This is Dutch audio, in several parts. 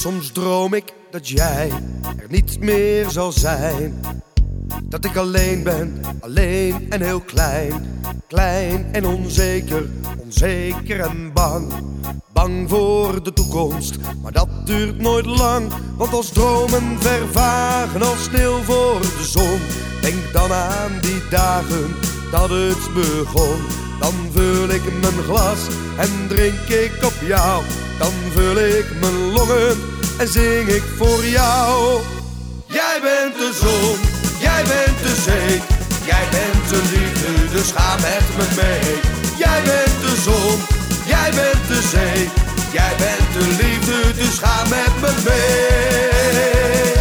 Soms droom ik dat jij er niet meer zal zijn. Dat ik alleen ben, alleen en heel klein. Klein en onzeker, onzeker en bang. Bang voor de toekomst, maar dat duurt nooit lang. Want als dromen vervagen als sneeuw voor de zon. Denk dan aan die dagen dat het begon. Dan vul ik mijn glas en drink ik op jou. Dan vul ik mijn longen en zing ik voor jou. Jij bent de zon, jij bent de zee. Jij bent de liefde, dus ga met me mee. Jij bent de zon, jij bent de zee. Jij bent de liefde, dus ga met me mee.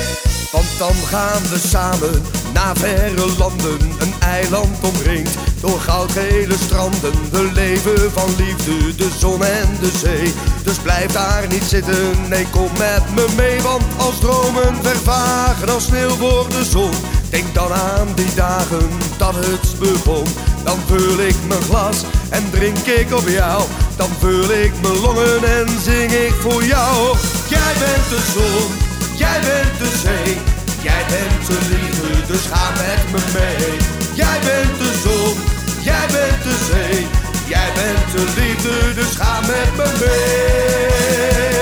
Want dan gaan we samen naar verre landen, een eiland omringd door goudgele stranden. We leven van liefde, de zon en de zee. Dus blijf daar niet zitten, nee kom met me mee. Want als dromen vervagen als sneeuw voor de zon. Denk dan aan die dagen dat het begon. Dan vul ik mijn glas en drink ik op jou. Dan vul ik mijn longen en zing ik voor jou. Jij bent de zon, me. make